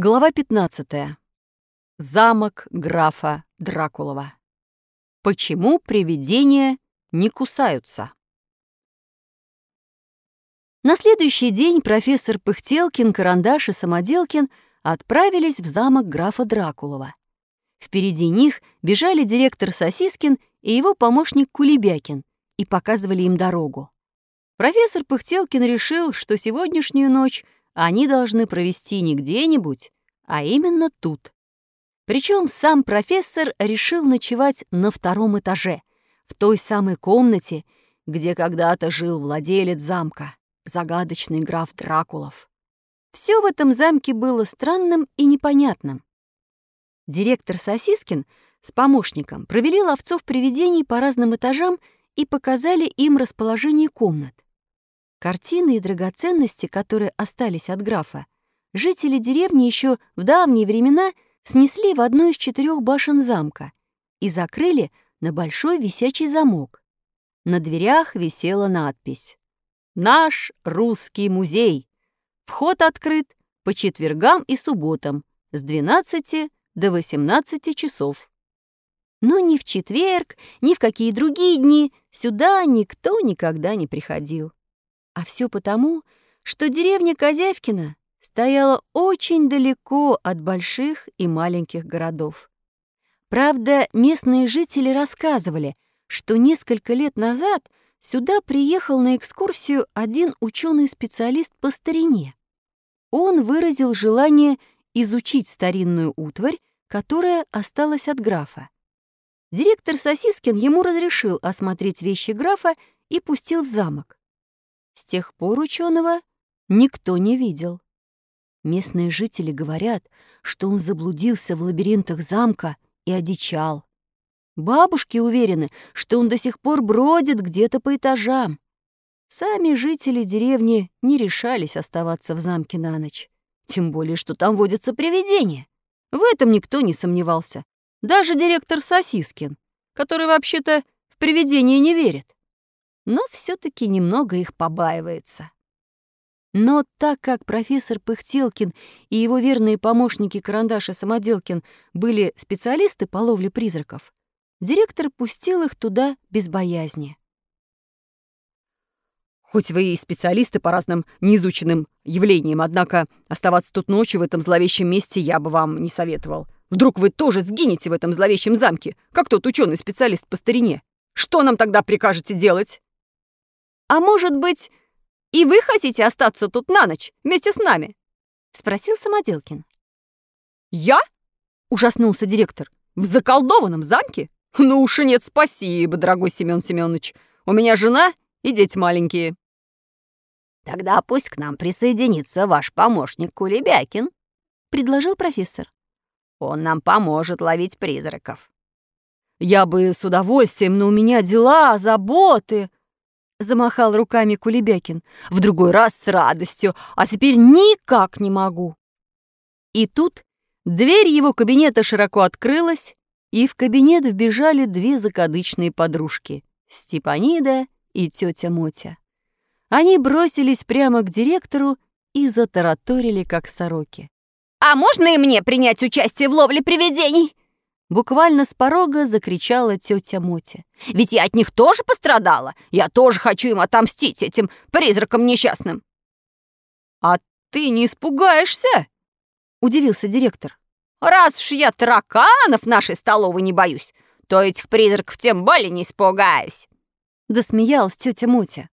Глава 15. Замок графа Дракулова. Почему привидения не кусаются? На следующий день профессор Пыхтелкин, Карандаш и Самоделкин отправились в замок графа Дракулова. Впереди них бежали директор Сосискин и его помощник Кулебякин и показывали им дорогу. Профессор Пыхтелкин решил, что сегодняшнюю ночь они должны провести не где-нибудь, а именно тут. Причем сам профессор решил ночевать на втором этаже, в той самой комнате, где когда-то жил владелец замка, загадочный граф Дракулов. Все в этом замке было странным и непонятным. Директор Сосискин с помощником провели ловцов привидений по разным этажам и показали им расположение комнат. Картины и драгоценности, которые остались от графа, жители деревни еще в давние времена снесли в одну из четырех башен замка и закрыли на большой висячий замок. На дверях висела надпись «Наш русский музей. Вход открыт по четвергам и субботам с 12 до 18 часов». Но ни в четверг, ни в какие другие дни сюда никто никогда не приходил. А все потому, что деревня Козявкина стояла очень далеко от больших и маленьких городов. Правда, местные жители рассказывали, что несколько лет назад сюда приехал на экскурсию один ученый-специалист по старине. Он выразил желание изучить старинную утварь, которая осталась от графа. Директор Сосискин ему разрешил осмотреть вещи графа и пустил в замок. С тех пор ученого никто не видел. Местные жители говорят, что он заблудился в лабиринтах замка и одичал. Бабушки уверены, что он до сих пор бродит где-то по этажам. Сами жители деревни не решались оставаться в замке на ночь. Тем более, что там водятся привидения. В этом никто не сомневался. Даже директор Сосискин, который вообще-то в привидения не верит но все таки немного их побаивается. Но так как профессор Пыхтелкин и его верные помощники Карандаш и Самоделкин были специалисты по ловле призраков, директор пустил их туда без боязни. «Хоть вы и специалисты по разным неизученным явлениям, однако оставаться тут ночью в этом зловещем месте я бы вам не советовал. Вдруг вы тоже сгинете в этом зловещем замке, как тот ученый специалист по старине. Что нам тогда прикажете делать?» «А может быть, и вы хотите остаться тут на ночь вместе с нами?» — спросил Самоделкин. «Я?» — ужаснулся директор. «В заколдованном замке? Ну уж и нет, спасибо, дорогой Семён Семёныч. У меня жена и дети маленькие». «Тогда пусть к нам присоединится ваш помощник Кулебякин», — предложил профессор. «Он нам поможет ловить призраков». «Я бы с удовольствием, но у меня дела, заботы», — замахал руками Кулебякин. «В другой раз с радостью, а теперь никак не могу». И тут дверь его кабинета широко открылась, и в кабинет вбежали две закадычные подружки — Степанида и тетя Мотя. Они бросились прямо к директору и затараторили, как сороки. «А можно и мне принять участие в ловле привидений?» Буквально с порога закричала тетя Мотя. «Ведь я от них тоже пострадала. Я тоже хочу им отомстить, этим призракам несчастным». «А ты не испугаешься?» — удивился директор. «Раз уж я тараканов нашей столовой не боюсь, то этих призраков тем более не испугаюсь». Досмеялась тетя Мотя.